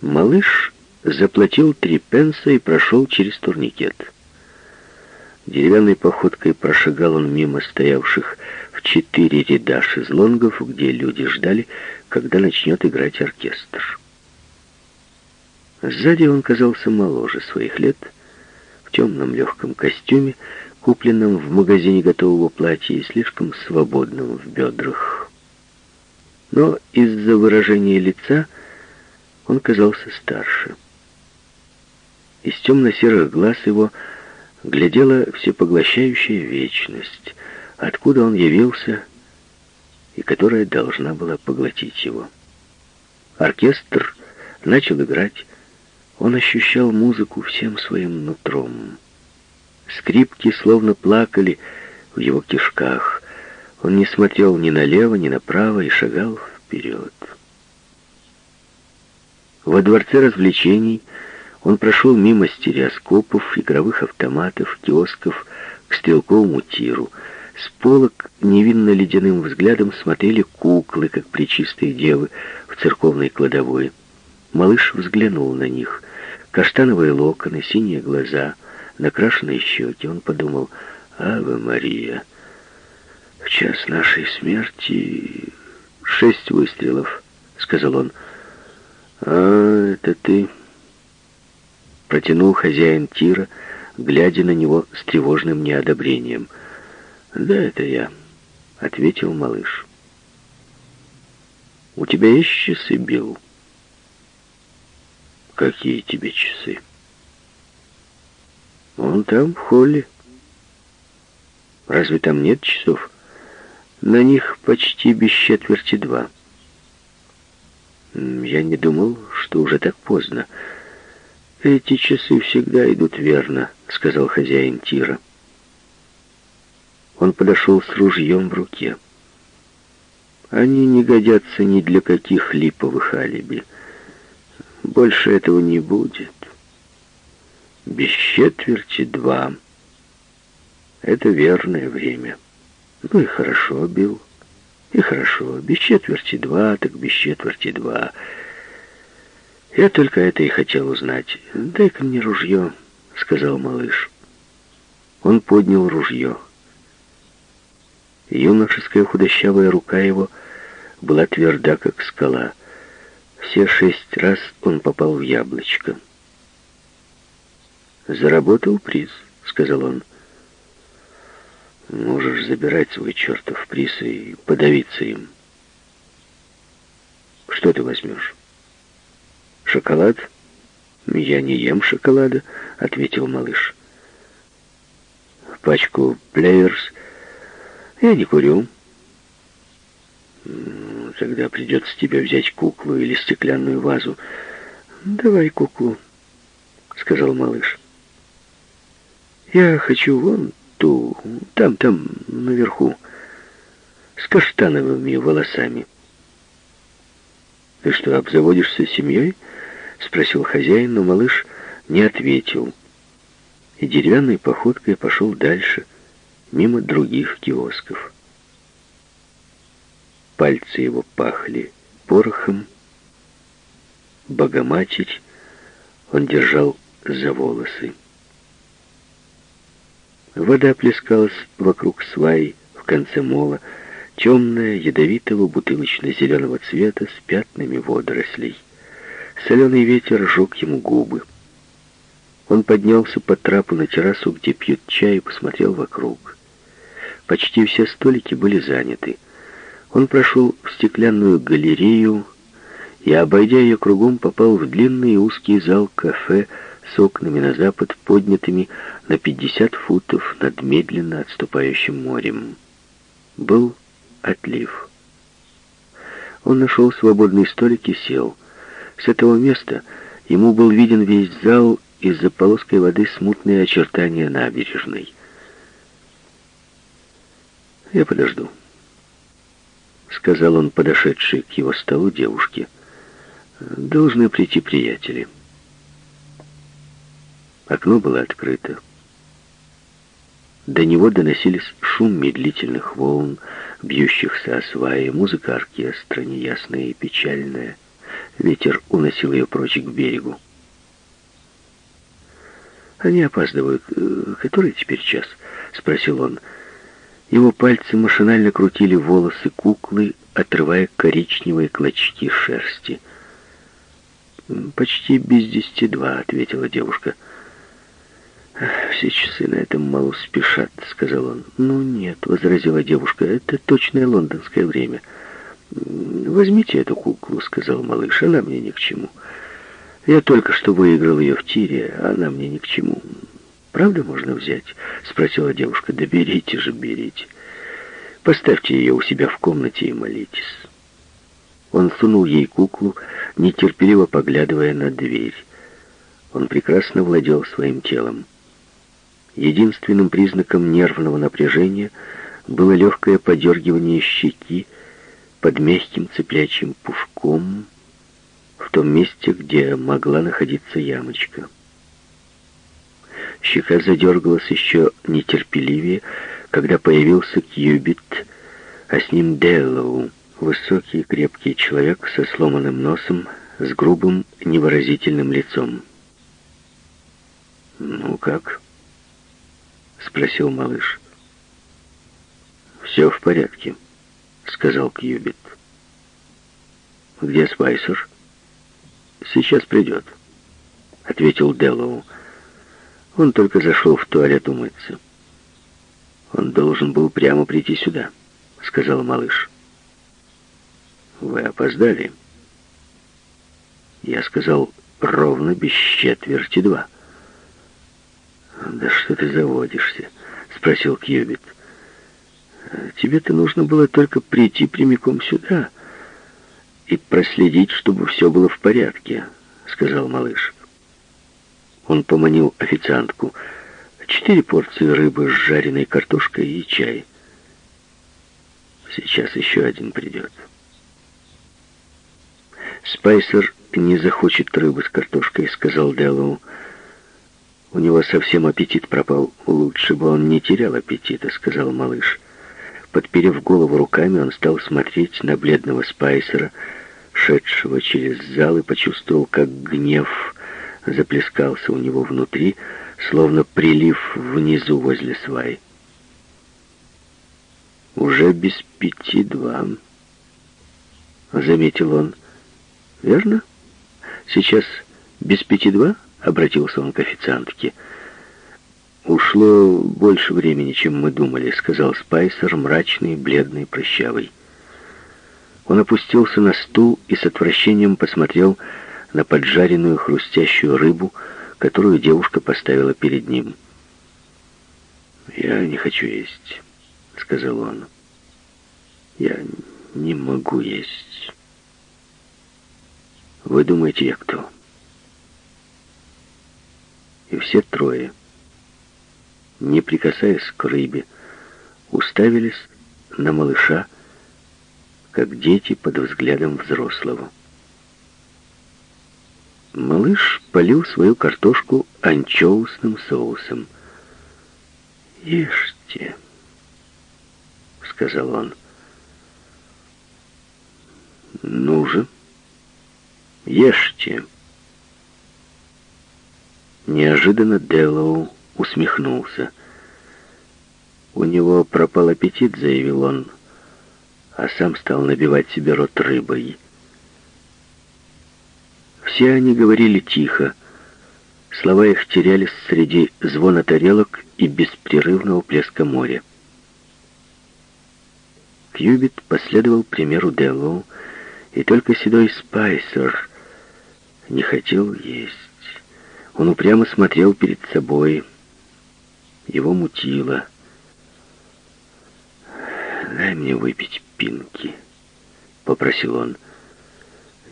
Малыш заплатил три пенса и прошел через турникет. Деревянной походкой прошагал он мимо стоявших в четыре ряда шезлонгов, где люди ждали, когда начнет играть оркестр. Сзади он казался моложе своих лет, в темном легком костюме, купленном в магазине готового платья и слишком свободном в бедрах. Но из-за выражения лица он казался старше. Из темно-серых глаз его глядела всепоглощающая вечность, откуда он явился и которая должна была поглотить его. Оркестр начал играть, он ощущал музыку всем своим нутром. Скрипки словно плакали в его кишках. Он не смотрел ни налево, ни направо и шагал вперед. Во дворце развлечений он прошел мимо стереоскопов, игровых автоматов, киосков к стрелковому тиру. С полок невинно ледяным взглядом смотрели куклы, как причистые девы в церковной кладовой. Малыш взглянул на них. Каштановые локоны, синие глаза, накрашенные щеки. Он подумал, «Ава Мария, в час нашей смерти шесть выстрелов», — сказал он. «А, это ты...» Протянул хозяин тира, глядя на него с тревожным неодобрением. «Да, это я», — ответил малыш. «У тебя есть часы, Билл?» «Какие тебе часы?» «Он там, в холле». «Разве там нет часов?» «На них почти без четверти два». «Я не думал, что уже так поздно». «Эти часы всегда идут верно», — сказал хозяин тира. Он подошел с ружьем в руке. «Они не годятся ни для каких липовых алиби. Больше этого не будет. Без четверти два. Это верное время. Ну и хорошо, Билл. И хорошо. Без четверти два, так без четверти два». «Я только это и хотел узнать. Дай-ка мне ружье», — сказал малыш. Он поднял ружье. Юношеская худощавая рука его была тверда, как скала. Все шесть раз он попал в яблочко. «Заработал приз», — сказал он. «Можешь забирать свой чертов приз и подавиться им. Что ты возьмешь?» «Шоколад?» «Я не ем шоколада», — ответил малыш. «Пачку плеерс?» «Я не курю». «Тогда придется тебе взять куклу или стеклянную вазу». «Давай куклу», — сказал малыш. «Я хочу вон ту, там, там, наверху, с каштановыми волосами». «Ты что, обзаводишься семьей?» — спросил хозяин, но малыш не ответил. И деревянной походкой пошел дальше, мимо других киосков. Пальцы его пахли порохом. Богоматерь он держал за волосы. Вода плескалась вокруг сваи в конце мола, темная, ядовитого бутылочно-зеленого цвета с пятнами водорослей. Соленый ветер жег ему губы. Он поднялся по трапу на террасу, где пьют чай, и посмотрел вокруг. Почти все столики были заняты. Он прошел в стеклянную галерею и, обойдя ее кругом, попал в длинный узкий зал кафе с окнами на запад, поднятыми на 50 футов над медленно отступающим морем. Был отлив. Он нашел свободный столик и сел. С этого места ему был виден весь зал из-за полоской воды смутные очертания набережной. «Я подожду», — сказал он, подошедший к его столу девушке. «Должны прийти приятели». Окно было открыто. До него доносились шум медлительных волн, бьющихся о сваи, музыка оркестра, неясная и печальная — Ветер уносил ее прочь к берегу. «Они опаздывают. Э, который теперь час?» — спросил он. Его пальцы машинально крутили волосы куклы, отрывая коричневые клочки шерсти. «Почти без десяти два», — ответила девушка. «Все часы на этом мало спешат», — сказал он. «Ну нет», — возразила девушка, — «это точное лондонское время». «Возьмите эту куклу», — сказал малыш, — «она мне ни к чему». «Я только что выиграл ее в тире, а она мне ни к чему». «Правда можно взять?» — спросила девушка. «Да берите же, берите. Поставьте ее у себя в комнате и молитесь». Он сунул ей куклу, нетерпеливо поглядывая на дверь. Он прекрасно владел своим телом. Единственным признаком нервного напряжения было легкое подергивание щеки под мягким цеплячим пушком в том месте, где могла находиться ямочка. Щека задергалась еще нетерпеливее, когда появился Кьюбит, а с ним Деллоу, высокий крепкий человек со сломанным носом, с грубым невыразительным лицом. «Ну как?» — спросил малыш. «Все в порядке», — сказал Кьюбит. «Где Спайсер?» «Сейчас придет», — ответил Деллоу. Он только зашел в туалет умыться. Он должен был прямо прийти сюда, сказал малыш. Вы опоздали. Я сказал ровно без четверти два. Да что ты заводишься? Спросил Кьюбит. Тебе-то нужно было только прийти прямиком сюда и проследить, чтобы все было в порядке, сказал малыш. Он поманил официантку. Четыре порции рыбы с жареной картошкой и чай. Сейчас еще один придет. Спайсер не захочет рыбы с картошкой, сказал Дэллоу. У него совсем аппетит пропал. Лучше бы он не терял аппетита, сказал малыш. Подперев голову руками, он стал смотреть на бледного Спайсера, шедшего через зал, и почувствовал, как гнев заплескался у него внутри, словно прилив внизу возле свай. «Уже без пяти два», — заметил он. «Верно? Сейчас без пяти два?» — обратился он к официантке. «Ушло больше времени, чем мы думали», — сказал Спайсер, мрачный, бледный, прыщавый. Он опустился на стул и с отвращением посмотрел на поджаренную хрустящую рыбу, которую девушка поставила перед ним. «Я не хочу есть», — сказал он. «Я не могу есть». «Вы думаете, я кто?» И все трое, не прикасаясь к рыбе, уставились на малыша, как дети под взглядом взрослого. Малыш полил свою картошку анчоусным соусом. «Ешьте», — сказал он. «Ну же, ешьте». Неожиданно Деллоу усмехнулся. «У него пропал аппетит», — заявил он, а сам стал набивать себе рот рыбой. Все они говорили тихо. Слова их терялись среди звона тарелок и беспрерывного плеска моря. Кьюбит последовал примеру Деллоу, и только седой Спайсер не хотел есть. Он упрямо смотрел перед собой. Его мутило. «Дай мне выпить пинки», — попросил он.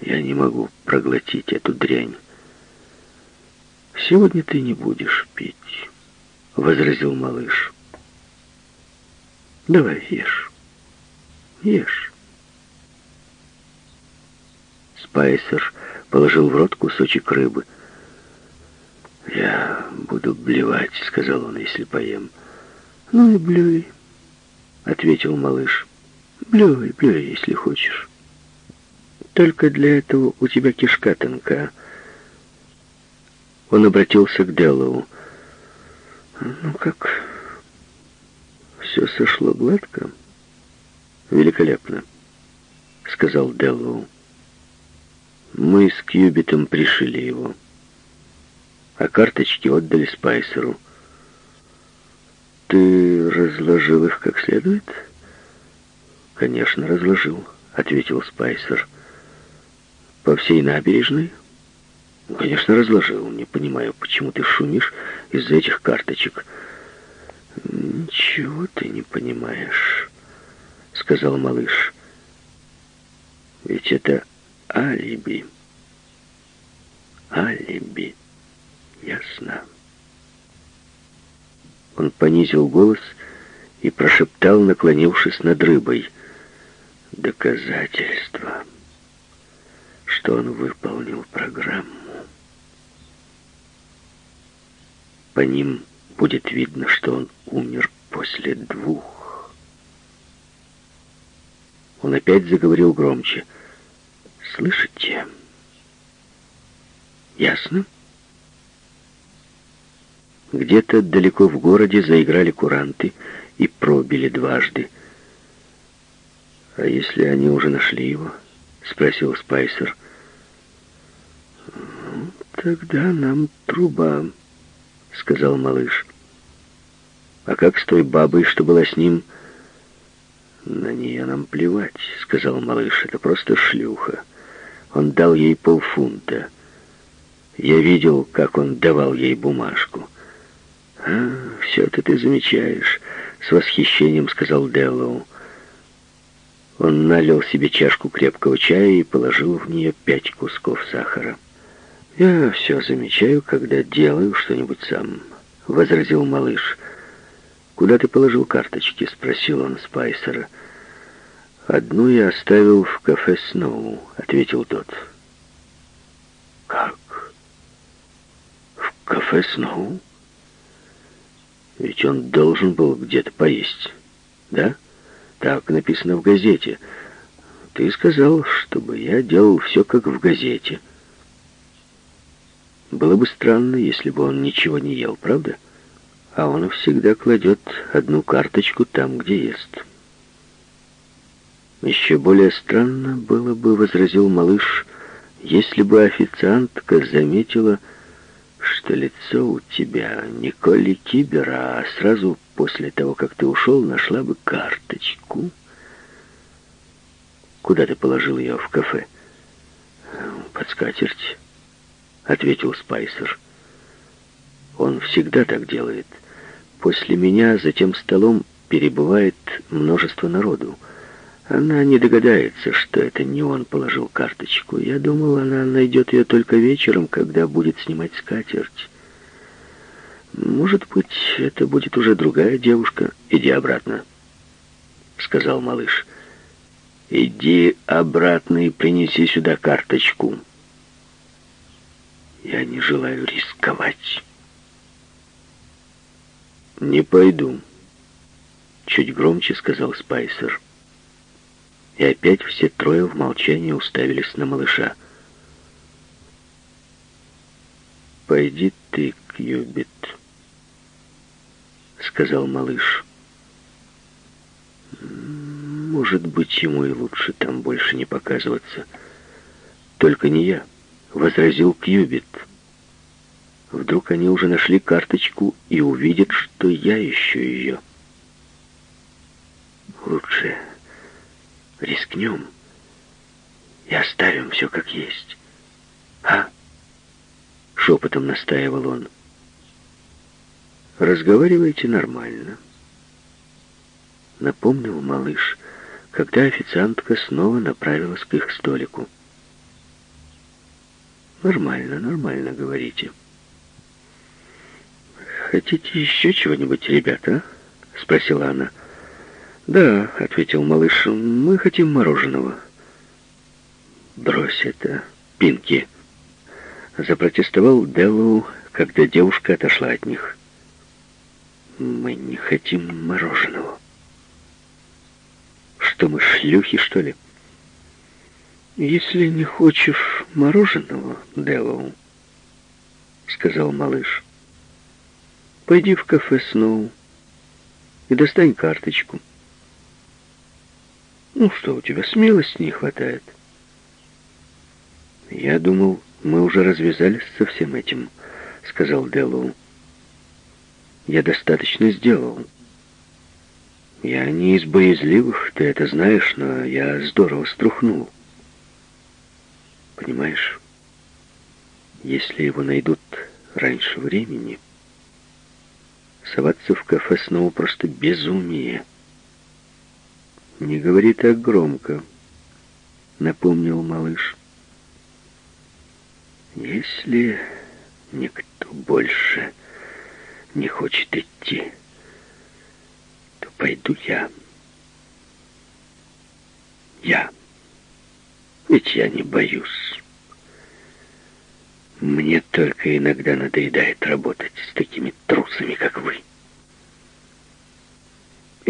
Я не могу проглотить эту дрянь. «Сегодня ты не будешь пить», — возразил малыш. «Давай ешь. Ешь». Спайсер положил в рот кусочек рыбы. «Я буду блевать», — сказал он, — «если поем». «Ну и блюй», — ответил малыш. «Блюй, блюй, если хочешь». только для этого у тебя кишка тонка. Он обратился к Деллоу. «Ну как, все сошло гладко?» «Великолепно», — сказал Деллоу. «Мы с Кьюбитом пришили его, а карточки отдали Спайсеру. Ты разложил их как следует?» «Конечно, разложил», — ответил Спайсер. «По всей набережной?» Конечно, разложил. Не понимаю, почему ты шумишь из-за этих карточек. Ничего ты не понимаешь, сказал малыш. Ведь это алиби. Алиби. Ясно. Он понизил голос и прошептал, наклонившись над рыбой. Доказательство, что он выполнил программу. По ним будет видно, что он умер после двух. Он опять заговорил громче. «Слышите? Ясно?» Где-то далеко в городе заиграли куранты и пробили дважды. «А если они уже нашли его?» — спросил Спайсер. «Ну, «Тогда нам труба», — сказал малыш. «А как с той бабой, что была с ним?» «На нее нам плевать», — сказал малыш. «Это просто шлюха. Он дал ей полфунта. Я видел, как он давал ей бумажку». «А, все это ты замечаешь», — с восхищением сказал Деллоу. Он налил себе чашку крепкого чая и положил в нее пять кусков сахара. «Я все замечаю, когда делаю что-нибудь сам», — возразил малыш. «Куда ты положил карточки?» — спросил он Спайсера. «Одну я оставил в кафе Сноу», — ответил тот. «Как? В кафе Сноу? Ведь он должен был где-то поесть, да? Так написано в газете. Ты сказал, чтобы я делал все как в газете». Было бы странно, если бы он ничего не ел, правда? А он всегда кладет одну карточку там, где ест. Еще более странно было бы, возразил малыш, если бы официантка заметила, что лицо у тебя не Коли Кибера, а сразу после того, как ты ушел, нашла бы карточку. Куда ты положил ее в кафе? Под скатерть ответил Спайсер. Он всегда так делает. После меня за тем столом перебывает множество народу. Она не догадается, что это не он положил карточку. Я думал, она найдет ее только вечером, когда будет снимать скатерть. Может быть, это будет уже другая девушка. Иди обратно, сказал малыш. Иди обратно и принеси сюда карточку. Я не желаю рисковать. Не пойду, чуть громче сказал Спайсер. И опять все трое в молчании уставились на малыша. «Пойди ты, Кьюбит», — сказал малыш. «Может быть, ему и лучше там больше не показываться. Только не я» возразил Кьюбит. Вдруг они уже нашли карточку и увидят, что я ищу ее. Лучше рискнем и оставим все как есть. А? Шепотом настаивал он. Разговаривайте нормально. Напомнил малыш, когда официантка снова направилась к их столику. Нормально, нормально говорите. Хотите еще чего-нибудь, ребята? Спросила она. Да, ответил малыш, мы хотим мороженого. Брось это, Пинки. Запротестовал Деллоу, когда девушка отошла от них. Мы не хотим мороженого. Что мы, шлюхи, что ли? «Если не хочешь мороженого, Дэллоу, — сказал малыш, — пойди в кафе Сноу и достань карточку. Ну что, у тебя смелости не хватает?» «Я думал, мы уже развязались со всем этим», — сказал Дэллоу. «Я достаточно сделал». Я не из боязливых, ты это знаешь, но я здорово струхнул. Понимаешь, если его найдут раньше времени, соваться в кафе снова просто безумие. Не говори так громко, напомнил малыш. Если никто больше не хочет идти, пойду я. Я. Ведь я не боюсь. Мне только иногда надоедает работать с такими трусами, как вы.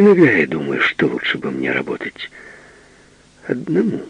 Иногда я думаю, что лучше бы мне работать одному.